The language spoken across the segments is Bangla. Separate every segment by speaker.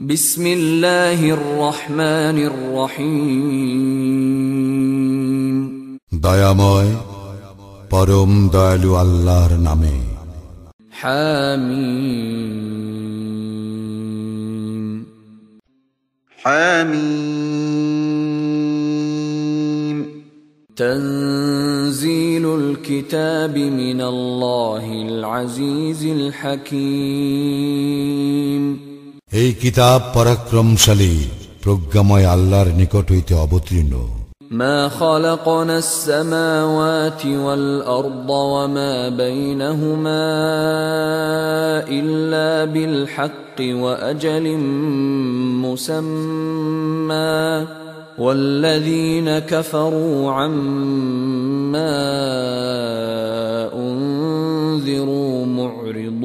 Speaker 1: بسم الله الرحمن الرحيم
Speaker 2: دايماي بروم دالو الله নামে
Speaker 1: حميم حميم تنزيل الكتاب من الله العزيز الحكيم
Speaker 2: এই কিতাব পরাক্রমশালী প্রজ্ঞাময় আল্লাহর নিকট হইতে অবতীর্ণ
Speaker 1: ما خلقنا السماوات والأرض وما بينهما إلا بالحق وأجل مسمى والذين كفروا عما أنذروا معرضون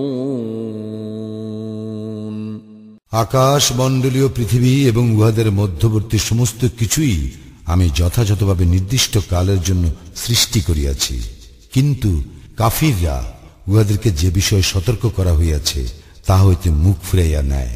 Speaker 2: আকাশ মণ্ডলীয় পৃথিবী এবং উহাদের মধ্যবর্তী সমস্ত কিছুই আমি যথাযথভাবে নির্দিষ্ট কালের জন্য সৃষ্টি করিয়াছি কিন্তু কাফিররা উহাদেরকে যে বিষয়ে সতর্ক করা হইয়াছে তা হইতে মুখ ফিরাইয়া নেয়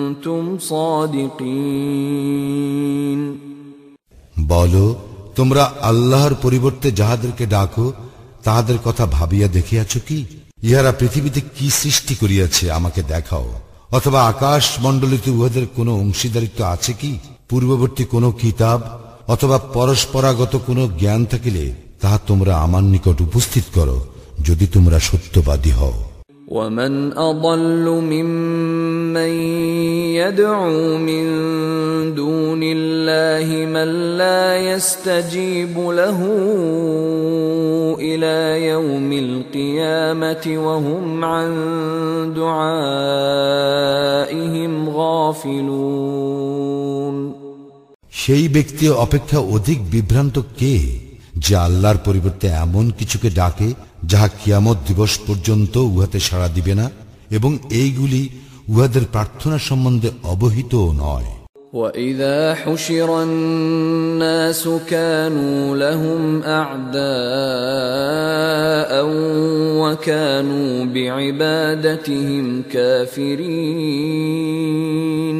Speaker 2: বল তোমরা আল্লাহর পরিবর্তে যাহাদেরকে ডাকো তাহাদের কথা ভাবিয়া দেখিয়াছ কি ইহারা পৃথিবীতে কি সৃষ্টি করিয়াছে আমাকে দেখাও অথবা আকাশ মণ্ডলীতে উহাদের কোনো অংশীদারিত্ব আছে কি পূর্ববর্তী কোনো কিতাব অথবা পরস্পরাগত কোনো জ্ঞান থাকিলে তাহা তোমরা আমার নিকট উপস্থিত করো যদি তোমরা সত্যবাদী হও
Speaker 1: ومن اضل ممن يدعو من دون الله من لا يستجيب له الى يوم القيامه وهم عن دعائهم غافلون
Speaker 2: সেই ব্যক্তি অপেক্ষা অধিক বিভ্রান্ত কে যে আল্লাহর পরিবর্তে এমন কিছুকে ডাকে যাহা কিয়ামত দিবস পর্যন্ত উহাতে সাড়া দিবে না এবং এইগুলি উহাদের প্রার্থনা সম্বন্ধে অবহিত নয়
Speaker 1: وَإِذَا حُشِرَ النَّاسُ كَانُوا لَهُمْ أَعْدَاءً وَكَانُوا بِعِبَادَتِهِمْ كَافِرِينَ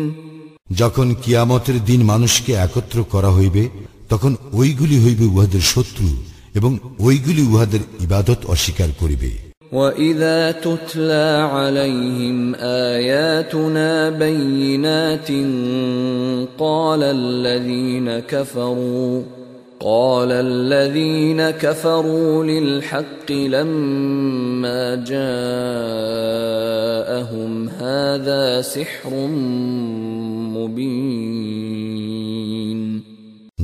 Speaker 2: যখন কিয়ামতের দিন মানুষকে একত্র করা হইবে তখন ওইগুলি হইবে উহাদের শত্রু এবং ওইগুলি উহাদের ইবাদত অস্বীকার করিবে
Speaker 1: وإذا تتلى عليهم آياتنا بينات قال الذين كفروا قال الذين كفروا للحق لما جاءهم هذا سحر مبين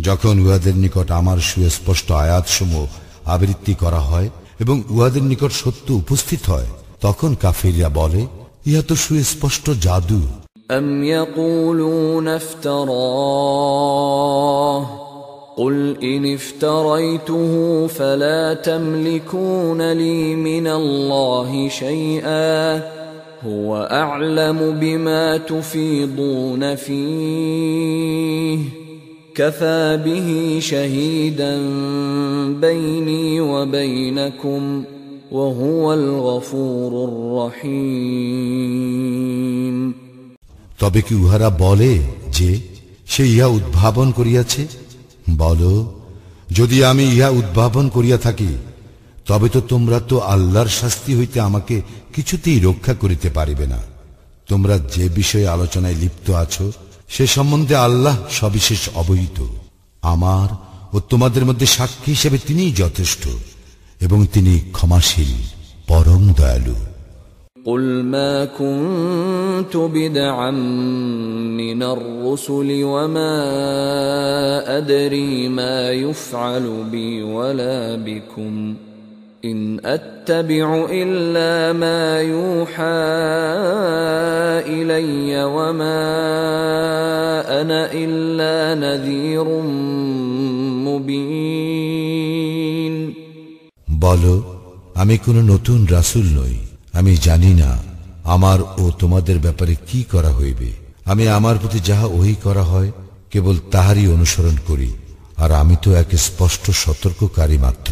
Speaker 2: যখন উহাদের নিকট আমার সুস্পষ্ট আয়াতসমূহ আবৃত্তি করা হয় এবং উহাদের নিকট সত্য উপস্থিত হয় তখন কাফিররা বলে ইহা তো সুস্পষ্ট জাদু
Speaker 1: أم يقولون افتراه قل إن افتريته فلا تملكون لي من الله شيئا هو أعلم بما تفيضون فيه كفى به شهيدا بيني وبينكم وهو الغفور الرحيم
Speaker 2: তবে কি উহারা বলে যে সে ইহা উদ্ভাবন করিয়াছে বল যদি আমি ইহা উদ্ভাবন করিয়া থাকি তবে তো তোমরা তো আল্লাহর শাস্তি হইতে আমাকে কিছুতেই রক্ষা করিতে পারিবে না তোমরা যে বিষয়ে আলোচনায় লিপ্ত আছো সে সম্বন্ধে আল্লাহ সবিশেষ অবহিত আমার ও তোমাদের মধ্যে সাক্ষী হিসেবে তিনিই যথেষ্ট এবং তিনি ক্ষমাশীল পরম দয়ালু
Speaker 1: قل ما كنت بدعا من الرسل وما أدري ما يفعل بي ولا بكم ۖ إن أتبع إلا ما يوحى إلي وما أنا
Speaker 2: বলো আমি কোনো নতুন রাসুল নই আমি জানি না আমার ও তোমাদের ব্যাপারে কি করা হইবে আমি আমার প্রতি যাহা ওহি করা হয় কেবল তাহারই অনুসরণ করি আর আমি তো এক স্পষ্ট সতর্ককারী মাত্র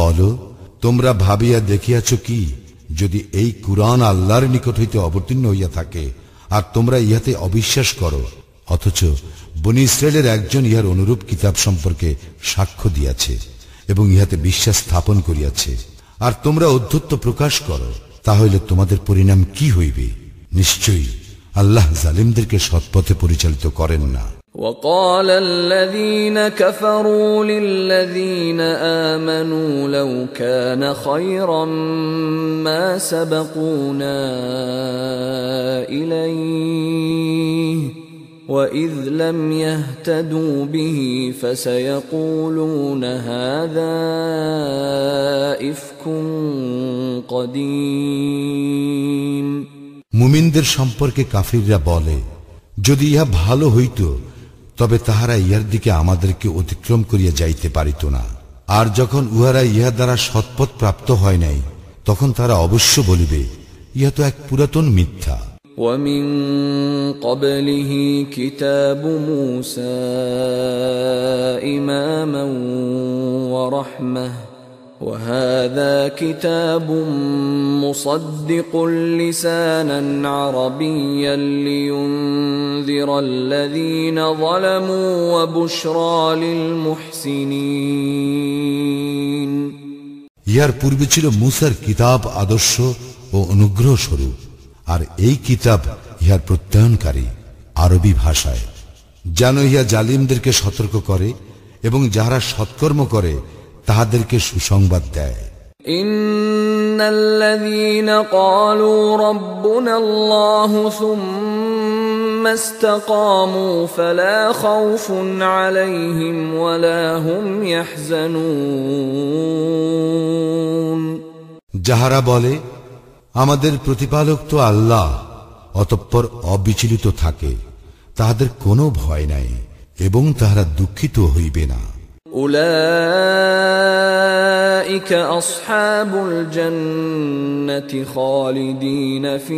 Speaker 2: বল তোমরা ভাবিয়া দেখিয়াছ কি যদি এই কুরআন আল্লাহর নিকট হইতে অবতীর্ণ হইয়া থাকে আর তোমরা ইহাতে অবিশ্বাস করো অথচ বনি ইসরায়েলের একজন ইহার অনুরূপ কিতাব সম্পর্কে সাক্ষ্য দিয়াছে এবং ইহাতে বিশ্বাস স্থাপন করিয়াছে আর তোমরা অধ্যত্ব প্রকাশ করো তাহলে তোমাদের পরিণাম কি হইবে নিশ্চয়ই আল্লাহ জালিমদেরকে সৎপথে পরিচালিত করেন না
Speaker 1: وقال الذين كفروا للذين امنوا لو كان خيرا ما سبقونا اليه واذ لم يهتدوا به فسيقولون هذا افك قديم
Speaker 2: মুমিনদের সম্পর্কে কাফিররা বলে جدي يا بحالو هيتو তবে তাহারা ইহার দিকে আমাদেরকে অতিক্রম করিয়া যাইতে পারিত না আর যখন উহারা ইহা দ্বারা সৎপথ প্রাপ্ত হয় নাই তখন তারা অবশ্য বলিবে ইহা তো এক পুরাতন মিথ্যা
Speaker 1: ومن قبله كتاب موسى إماما ورحمه وهذا كتاب مصدق لسانا عربيا لينذر الذين ظلموا وبشرى للمحسنين
Speaker 2: ইয়ার পূর্বে ছিল মুসার কিতাব আদর্শ ও অনুগ্রহ স্বরূপ আর এই কিতাব ইহার প্রত্যয়নকারী আরবি ভাষায় যেন ইহা জালিমদেরকে সতর্ক করে এবং যাহারা সৎকর্ম করে তাহাদেরকে সুসংবাদ দেয়
Speaker 1: ان الذين قالوا ربنا الله ثم استقاموا فلا خوف عليهم
Speaker 2: ولا هم يحزنون যাহারা বলে আমাদের প্রতিপালক তো আল্লাহ অতঃপর অবিচলিত থাকে তাহাদের কোনো ভয় নাই এবং তাহারা দুঃখিত হইবে না
Speaker 1: তাহারাই জান্নাতের অধিবাসী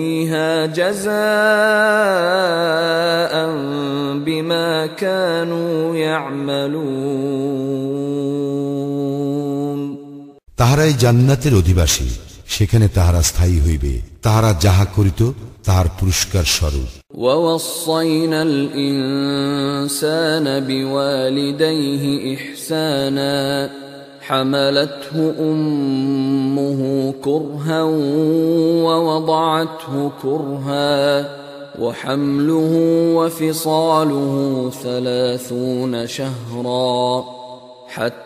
Speaker 2: সেখানে তাহারা স্থায়ী হইবে তাহারা যাহা করিত তার পুরস্কার স্বরূপ
Speaker 1: ووصينا الإنسان بوالديه إحسانا حملته أمه كرها ووضعته كرها وحمله وفصاله ثلاثون شهرا حتى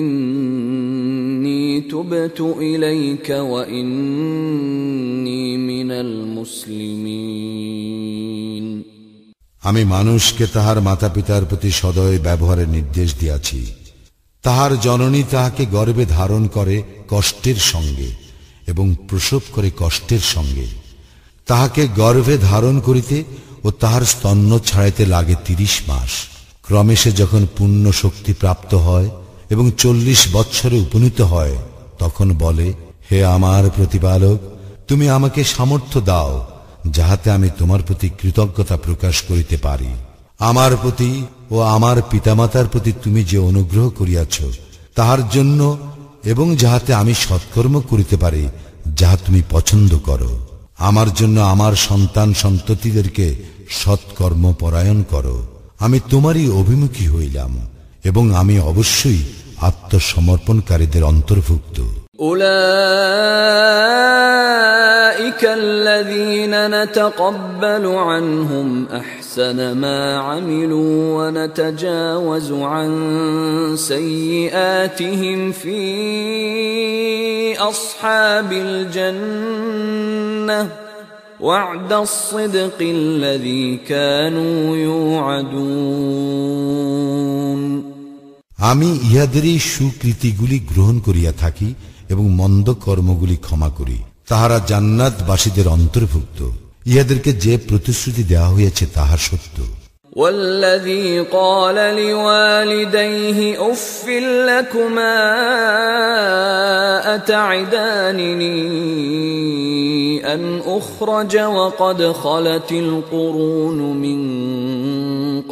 Speaker 1: إني تبت إليك وإني من المسلمين
Speaker 2: আমি মানুষকে তাহার মাতা পিতার প্রতি সদয় ব্যবহারের নির্দেশ দিয়াছি তাহার জননী তাহাকে গর্বে ধারণ করে কষ্টের সঙ্গে এবং প্রসব করে কষ্টের সঙ্গে তাহাকে গর্ভে ধারণ করিতে ও তাহার স্তন্য ছাড়াইতে লাগে তিরিশ মাস ক্রমে সে যখন পূর্ণ শক্তি প্রাপ্ত হয় এবং চল্লিশ বৎসরে উপনীত হয় তখন বলে হে আমার প্রতিপালক তুমি আমাকে সামর্থ্য দাও যাহাতে আমি তোমার প্রতি কৃতজ্ঞতা প্রকাশ করিতে পারি আমার প্রতি ও আমার পিতামাতার প্রতি তুমি যে অনুগ্রহ করিয়াছ তাহার জন্য এবং যাহাতে আমি সৎকর্ম করিতে পারি যাহা তুমি পছন্দ করো আমার জন্য আমার সন্তান সন্ততিদেরকে সৎকর্ম পরায়ণ করো আমি তোমারই অভিমুখী হইলাম এবং আমি অবশ্যই আত্মসমর্পণকারীদের অন্তর্ভুক্ত
Speaker 1: أولئك الذين نتقبل عنهم أحسن ما عملوا ونتجاوز عن سيئاتهم في أصحاب الجنة وعد الصدق الذي كانوا يوعدون
Speaker 2: আমি ইহাদেরই সুকৃতিগুলি গ্রহণ করিয়া থাকি এবং মন্দ কর্মগুলি ক্ষমা করি তাহারা জান্নাতবাসীদের অন্তর্ভুক্ত ইহাদেরকে যে প্রতিশ্রুতি দেওয়া হয়েছে তাহার সত্য
Speaker 1: والذي قال لوالديه أف لكما أتعدانني أن أخرج وقد خلت القرون من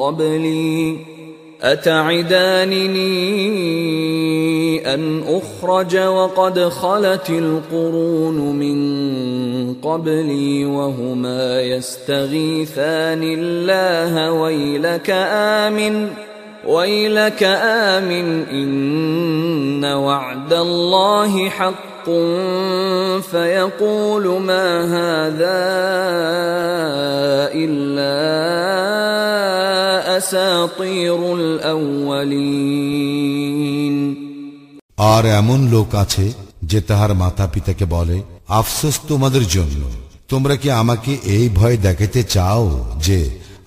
Speaker 1: قبلي أتعدانني أن أخرج وقد خلت القرون من قبلي وهما يستغيثان الله ويلك آمن ويلك آمن إن وعد الله حق فيقول ما هذا إلا
Speaker 2: আর এমন লোক আছে যে তাহার মাতা পিতাকে বলে আফসোস তোমাদের জন্য তোমরা কি আমাকে এই ভয় দেখাতে চাও যে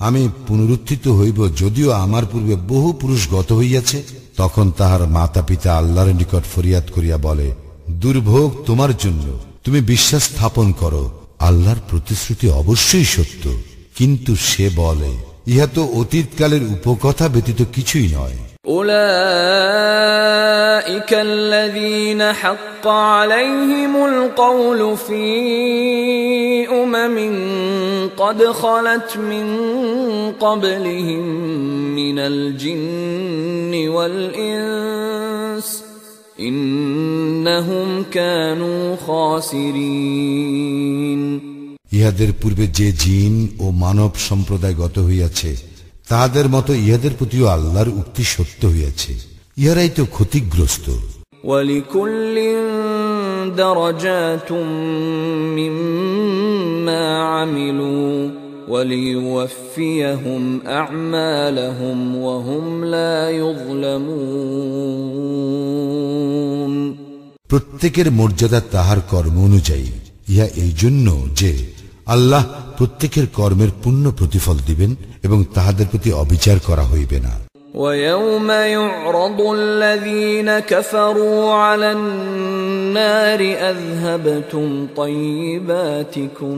Speaker 2: আমি পুনরুত্থিত হইব যদিও আমার পূর্বে বহু পুরুষ গত হইয়াছে তখন তাহার মাতা পিতা আল্লাহর নিকট ফরিয়াদ করিয়া বলে দুর্ভোগ তোমার জন্য তুমি বিশ্বাস স্থাপন করো আল্লাহর প্রতিশ্রুতি অবশ্যই সত্য কিন্তু সে বলে ইহা তো অতীতকালের উপকথা ব্যতীত কিছুই নয়
Speaker 1: أولئك الذين حق عليهم القول في أمم قد خلت من قبلهم من الجن والإنس إنهم كانوا خاسرين
Speaker 2: ইহাদের পূর্বে যে জিন ও মানব সম্প্রদায় গত হইয়াছে তাহাদের মতো ইহাদের প্রতিও আল্লাহর উক্তি সত্য হইয়াছে ইহারাই তো ক্ষতিগ্রস্ত প্রত্যেকের মর্যাদা তাহার কর্ম অনুযায়ী ইহা এই জন্য যে আল্লাহ প্রত্যেকের কর্মের পূর্ণ প্রতিফল দিবেন এবং তাহাদের প্রতি অবিচার করা হইবে না
Speaker 1: ويوم يعرض الذين كفروا على النار أذهبتم طيباتكم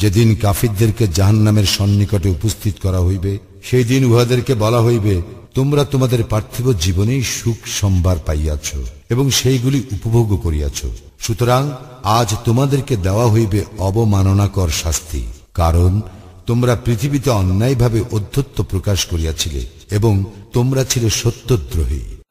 Speaker 2: যেদিন কাফিরদেরকে নামের সন্নিকটে উপস্থিত করা হইবে সেই দিন উহাদেরকে বলা হইবে তোমরা তোমাদের পার্থিব জীবনেই সুখ সম্ভার পাইয়াছ এবং সেইগুলি উপভোগ করিয়াছ সুতরাং আজ তোমাদেরকে দেওয়া হইবে অবমাননাকর শাস্তি কারণ তোমরা পৃথিবীতে অন্যায়ভাবে অধ্যত্ব প্রকাশ করিয়াছিলে এবং তোমরা ছিল সত্যদ্রোহী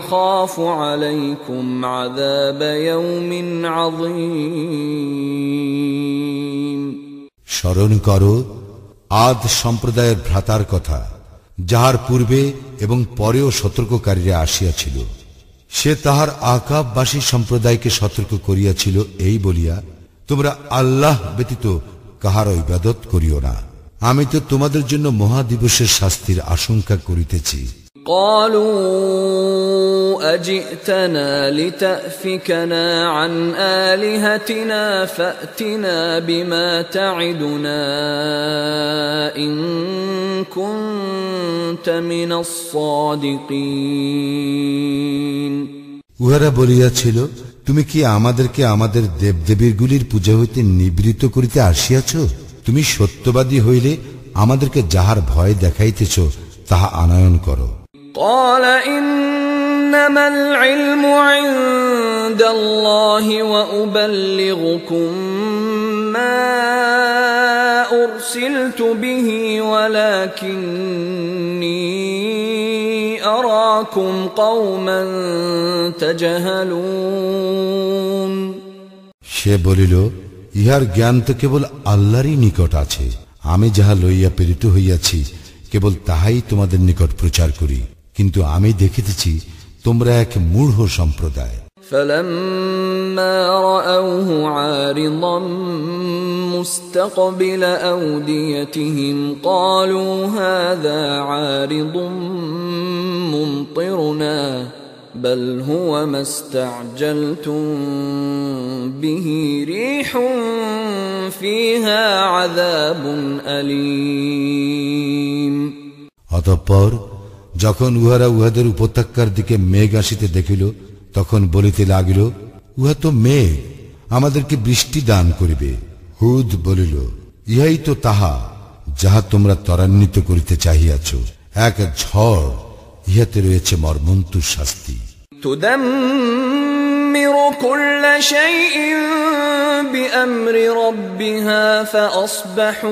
Speaker 1: স্মরণ
Speaker 2: কর আদ সম্প্রদায়ের ভ্রাতার কথা যাহার পূর্বে এবং পরেও সতর্ককারীরা আসিয়াছিল সে তাহার আকাববাসী সম্প্রদায়কে সতর্ক করিয়াছিল এই বলিয়া তোমরা আল্লাহ ব্যতীত কাহার ইবাদত করিও না আমি তো তোমাদের জন্য মহাদিবসের শাস্তির আশঙ্কা করিতেছি
Speaker 1: قالوا اجئتنا لتافكنا عن الهتنا فاتنا بما تعدنا ان كنت من الصادقين
Speaker 2: উহারা বলিয়াছিল তুমি কি আমাদেরকে আমাদের দেবদেবীরগুলির পূজা হইতে নিবৃত করিতে আসিয়াছ তুমি সত্যবাদী হইলে আমাদেরকে যাহার ভয় দেখাইতেছ তাহা আনয়ন করো
Speaker 1: قال إنما العلم عند الله وأبلغكم ما أرسلت به ولكني أراكم قوما تجهلون
Speaker 2: সে বলিল ইহার জ্ঞান তো কেবল আল্লাহরই নিকট আছে আমি যাহা লইয়া প্রেরিত হইয়াছি কেবল তাহাই তোমাদের নিকট প্রচার করি কিন্তু আমি দেখিতেছি তোমরা এক মূঢ় সম্প্রদায়
Speaker 1: فلما رأوه عارضا مستقبل أوديتهم قالوا هذا عارض ممطرنا بل هو ما استعجلتم به ريح فيها عذاب
Speaker 2: أليم অতঃপর যখন উহারা উহাদের উপত্যকার দিকে মেঘ আসিতে দেখিল তখন বলিতে লাগিল উহা তো মেঘ আমাদেরকে বৃষ্টি দান করিবে হুদ বলিল ইহাই তো তাহা যাহা তোমরা ত্বরান্বিত করিতে চাহিয়াছ এক ঝড় ইহাতে রয়েছে মর্মন্তু শাস্তি
Speaker 1: আল্লাহর নির্দেশে ইহা সমস্ত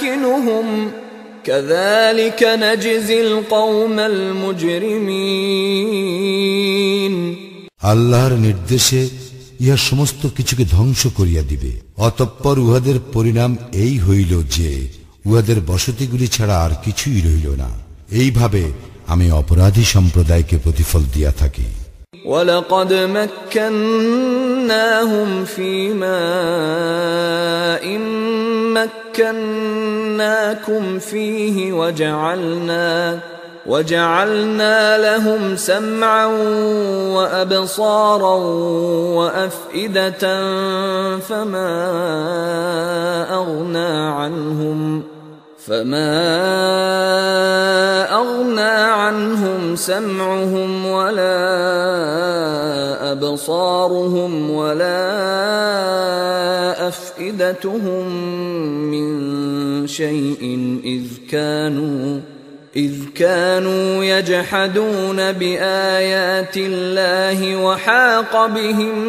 Speaker 1: কিছুকে ধ্বংস
Speaker 2: করিয়া দিবে অতঃপর উহাদের পরিণাম এই হইল যে উহাদের বসতিগুলি ছাড়া আর কিছুই রইল না এইভাবে আমি অপরাধী সম্প্রদায়কে প্রতিফল দিয়া থাকি
Speaker 1: ولقد مكناهم في ماء مكناكم فيه وجعلنا وجعلنا لهم سمعا وابصارا وافئده فما اغنى عنهم فما اغنى عنهم سمعهم ولا ابصارهم ولا افئدتهم من شيء اذ كانوا إذ كانوا يجحدون بآيات الله وحاق بهم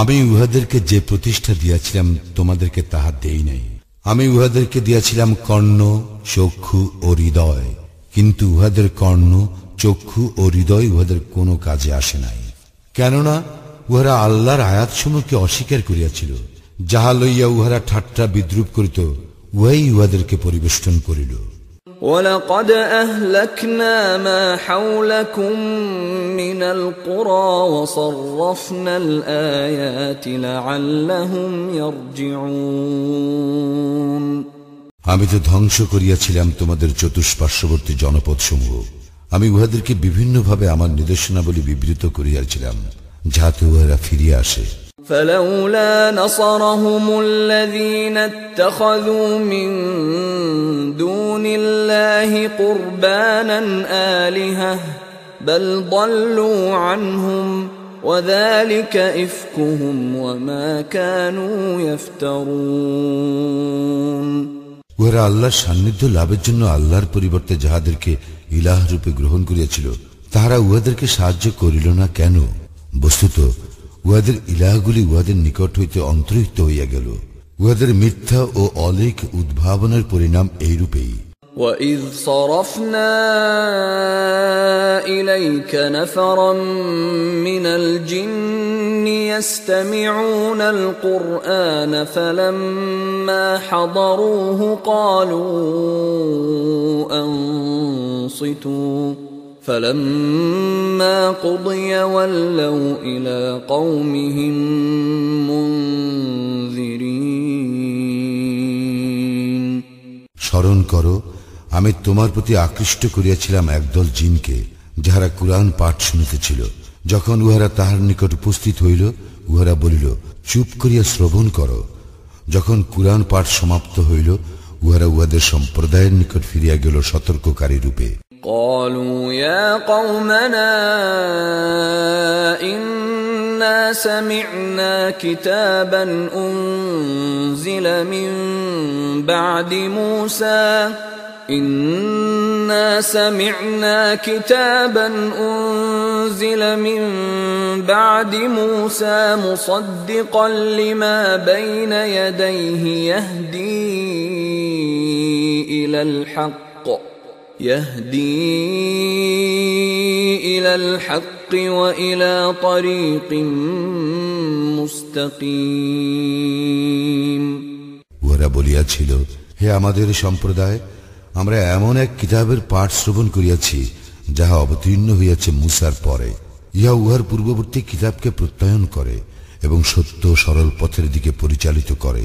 Speaker 2: আমি উহাদেরকে যে প্রতিষ্ঠা দিয়াছিলাম তোমাদেরকে তাহা দেই নাই আমি উহাদেরকে দিয়াছিলাম কর্ণ চক্ষু ও হৃদয় কিন্তু উহাদের কর্ণ চক্ষু ও হৃদয় উহাদের কোনো কাজে আসে নাই কেননা উহারা আল্লাহর আয়াতসমূহকে অস্বীকার করিয়াছিল যাহা লইয়া উহারা ঠাট্টা বিদ্রুপ করিত উহাই উহাদেরকে পরিবেষ্টন করিল
Speaker 1: ولقد أهلكنا ما حولكم من القرى وصرفنا الآيات لعلهم يرجعون
Speaker 2: আমি তো ধ্বংস করিয়াছিলাম তোমাদের চতুষ্পার্শ্ববর্তী জনপদ সমূহ আমি উহাদেরকে বিভিন্নভাবে আমার নির্দেশনাবলী বিবৃত করিয়াছিলাম যাহাতে উহারা ফিরিয়া আসে
Speaker 1: فلولا نصرهم الذين اتخذوا من دون الله قربانا آلهة بل ضلوا عنهم وذلك إفكهم وما كانوا يفترون
Speaker 2: উহারা আল্লাহর সান্নিধ্য লাভের জন্য আল্লাহর পরিবর্তে যাহাদেরকে ইলাহ রূপে গ্রহণ করিয়াছিল তাহারা উহাদেরকে সাহায্য করিল না কেন বস্তুত উহাদের ইলাগুলি উহাদের নিকট হইতে অন্তর্হিত হইয়া গেল উহাদের মিথ্যা ও অলেখ উদ্ভাবনের পরিণাম এইরূপেই
Speaker 1: وَإِذْ صَرَفْنَا إِلَيْكَ نَفَرًا مِنَ الْجِنِّ يَسْتَمِعُونَ الْقُرْآنَ فَلَمَّا حَضَرُوهُ قَالُوا أَنصِتُوا স্মরণ করো আমি তোমার প্রতি
Speaker 2: আকৃষ্ট করিয়াছিলাম একদল জিনকে যাহারা কোরআন পাঠ শুনিতেছিল যখন উহারা তাহার নিকট উপস্থিত হইল উহারা বলিল চুপ করিয়া শ্রবণ করো যখন কোরআন পাঠ সমাপ্ত হইল উহারা উহাদের সম্প্রদায়ের নিকট ফিরিয়া গেল সতর্ককারী রূপে
Speaker 1: قالوا يا قومنا انا سمعنا كتابا انزل من بعد موسى إنا سمعنا كتابا أنزل من بعد موسى مصدقا لما بين يديه يهدي إلى الحق ওরা বলিয়াছিল হে আমাদের সম্প্রদায়
Speaker 2: আমরা এমন এক কিতাবের পাঠ শ্রবণ করিয়াছি যাহা অবতীর্ণ হইয়াছে মুসার পরে ইহা উহার পূর্ববর্তী কিতাবকে প্রত্যয়ন করে এবং সত্য সরল পথের দিকে পরিচালিত করে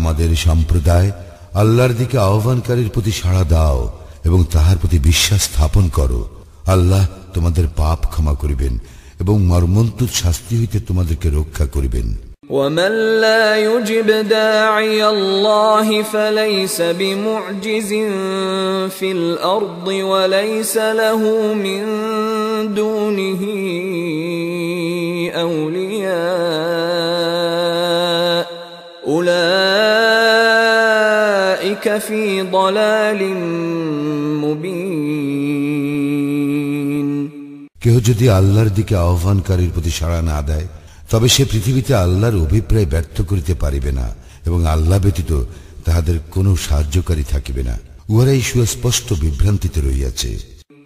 Speaker 2: আমাদের সম্প্রদায় আল্লাহর দিকে আহ্বানকারীর প্রতি সাড়া দাও এবং তাহার প্রতি বিশ্বাস স্থাপন করো আল্লাহ তোমাদের পাপ ক্ষমা করিবেন এবং মর্মন্তুদ শাস্তি হইতে তোমাদেরকে রক্ষা
Speaker 1: করিবেন ومن لا يجب داعي الله فليس بمعجز في الأرض وليس له من دونه أولياء কেহ
Speaker 2: যদি আল্লাহর দিকে আহ্বানকারীর প্রতি সাড়া না দেয় তবে সে পৃথিবীতে আল্লাহর অভিপ্রায় ব্যর্থ করিতে পারিবে না এবং আল্লাহ ব্যতীত তাহাদের কোনো সাহায্যকারী থাকিবে না উহারাই সুস্পষ্ট বিভ্রান্তিতে রইয়াছে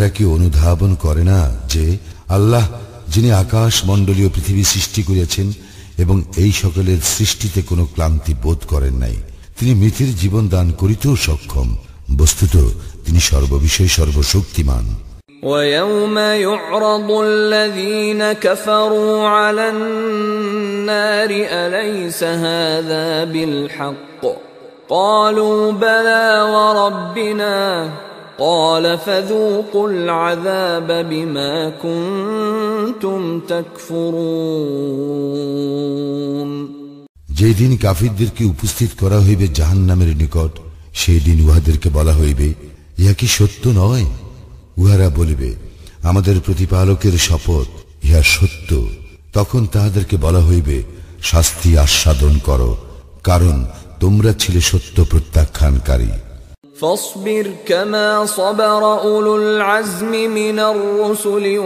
Speaker 2: তোমরা কি অনুধাবন করে না যে আল্লাহ যিনি আকাশ মণ্ডলীয় পৃথিবী সৃষ্টি করিয়াছেন এবং এই সকলের সৃষ্টিতে কোনো ক্লান্তি বোধ করেন নাই তিনি মৃতির জীবন দান করিতেও সক্ষম বস্তুত তিনি সর্ববিষয়ে সর্বশক্তিমান
Speaker 1: ويوم يعرض الذين كفروا على النار أليس هذا بالحق قالوا بلى وربنا قال فذوقوا العذاب بما كنتم تكفرون
Speaker 2: যেদিন কাফিরদেরকে উপস্থিত করা হইবে জাহান নামের নিকট সেই দিন উহাদেরকে বলা হইবে ইহা কি সত্য নয় উহারা বলিবে আমাদের প্রতিপালকের শপথ ইহা সত্য তখন তাহাদেরকে বলা হইবে শাস্তি আস্বাদন করো কারণ তোমরা ছিলে সত্য প্রত্যাখ্যানকারী
Speaker 1: فاصبر كما صبر أولو العزم من الرسل